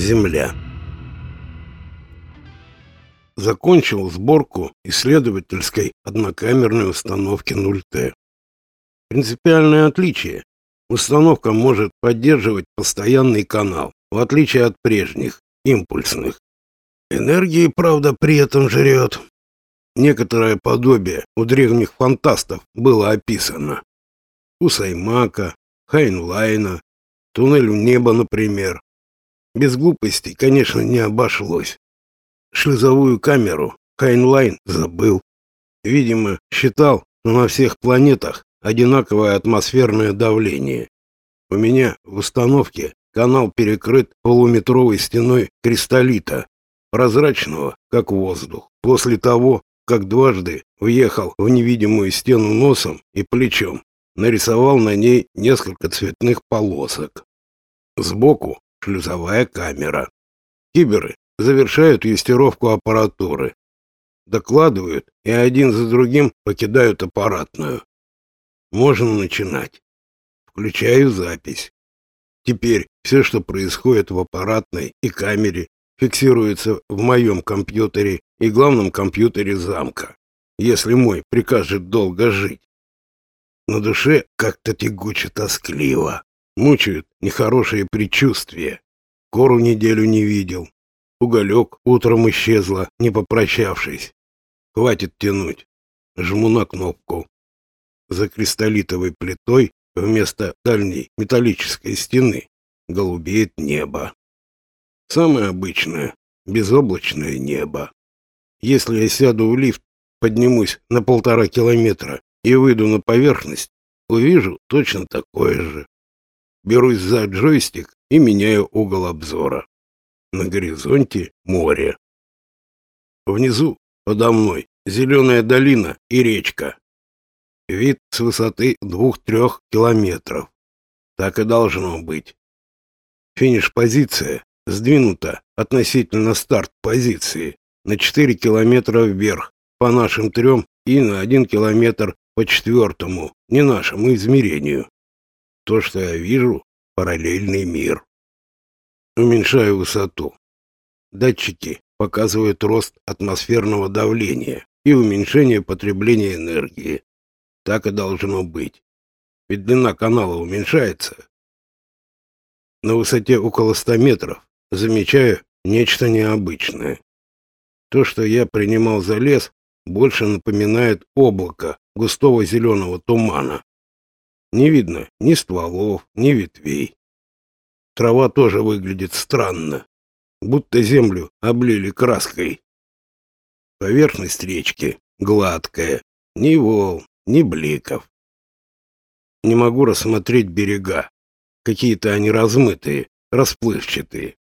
Земля. Закончил сборку исследовательской однокамерной установки 0Т. Принципиальное отличие. Установка может поддерживать постоянный канал, в отличие от прежних, импульсных. Энергии, правда, при этом жрет. Некоторое подобие у древних фантастов было описано. У Саймака, Хайнлайна, туннель в небо, например. Без глупостей, конечно, не обошлось. Шлюзовую камеру Хайнлайн забыл. Видимо, считал, что на всех планетах одинаковое атмосферное давление. У меня в установке канал перекрыт полуметровой стеной кристаллита, прозрачного, как воздух. После того, как дважды въехал в невидимую стену носом и плечом, нарисовал на ней несколько цветных полосок. Сбоку шлюзовая камера. Киберы завершают юстировку аппаратуры. Докладывают и один за другим покидают аппаратную. Можно начинать. Включаю запись. Теперь все, что происходит в аппаратной и камере, фиксируется в моем компьютере и главном компьютере замка, если мой прикажет долго жить. На душе как-то тягуче тоскливо. Мучают нехорошие предчувствия. Кору неделю не видел. Уголек утром исчезла, не попрощавшись. Хватит тянуть. Жму на кнопку. За кристаллитовой плитой вместо дальней металлической стены голубеет небо. Самое обычное, безоблачное небо. Если я сяду в лифт, поднимусь на полтора километра и выйду на поверхность, увижу точно такое же. Берусь за джойстик и меняю угол обзора. На горизонте море. Внизу, подо мной, зеленая долина и речка. Вид с высоты двух-трех километров. Так и должно быть. Финиш-позиция сдвинута относительно старт-позиции на 4 километра вверх по нашим трем и на 1 километр по четвертому, не нашему измерению. То, что я вижу, параллельный мир. Уменьшаю высоту. Датчики показывают рост атмосферного давления и уменьшение потребления энергии. Так и должно быть. Ведь длина канала уменьшается. На высоте около 100 метров замечаю нечто необычное. То, что я принимал за лес, больше напоминает облако густого зеленого тумана. Не видно ни стволов, ни ветвей. Трава тоже выглядит странно, будто землю облили краской. Поверхность речки гладкая, ни волн, ни бликов. Не могу рассмотреть берега. Какие-то они размытые, расплывчатые.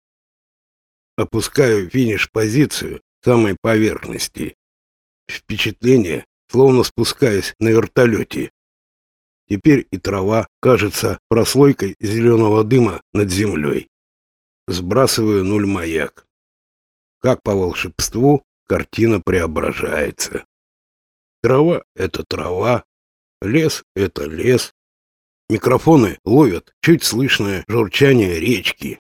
Опускаю финиш-позицию самой поверхности. Впечатление, словно спускаясь на вертолете. Теперь и трава кажется прослойкой зеленого дыма над землей. Сбрасываю нуль маяк. Как по волшебству, картина преображается. Трава — это трава, лес — это лес. Микрофоны ловят чуть слышное журчание речки.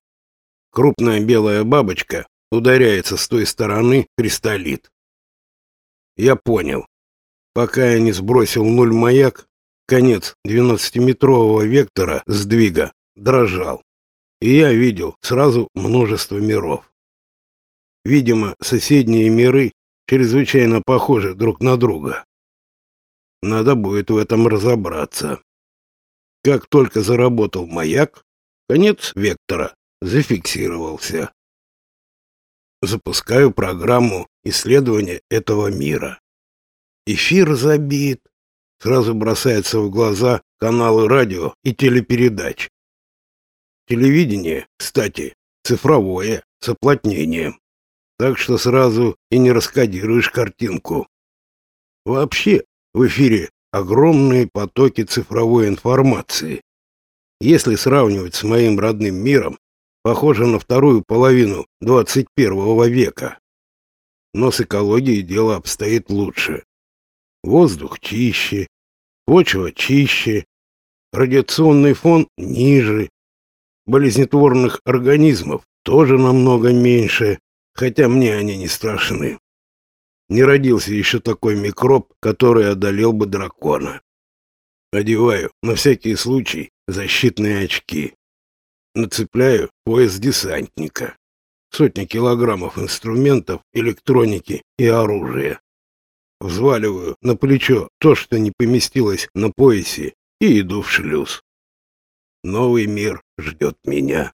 Крупная белая бабочка ударяется с той стороны кристаллит. Я понял. Пока я не сбросил нуль маяк, конец двенадцатиметрового вектора сдвига дрожал. И я видел сразу множество миров. Видимо, соседние миры чрезвычайно похожи друг на друга. Надо будет в этом разобраться. Как только заработал маяк, конец вектора зафиксировался. Запускаю программу исследования этого мира. Эфир забит. Сразу бросается в глаза каналы радио и телепередач. Телевидение, кстати, цифровое, с оплотнением. Так что сразу и не раскодируешь картинку. Вообще, в эфире огромные потоки цифровой информации. Если сравнивать с моим родным миром, похоже на вторую половину 21 века. Но с экологией дело обстоит лучше. Воздух чище, почва чище, радиационный фон ниже, болезнетворных организмов тоже намного меньше, хотя мне они не страшны. Не родился еще такой микроб, который одолел бы дракона. Одеваю на всякий случай защитные очки. Нацепляю пояс десантника. Сотни килограммов инструментов, электроники и оружия. Взваливаю на плечо то, что не поместилось на поясе, и иду в шлюз. Новый мир ждет меня.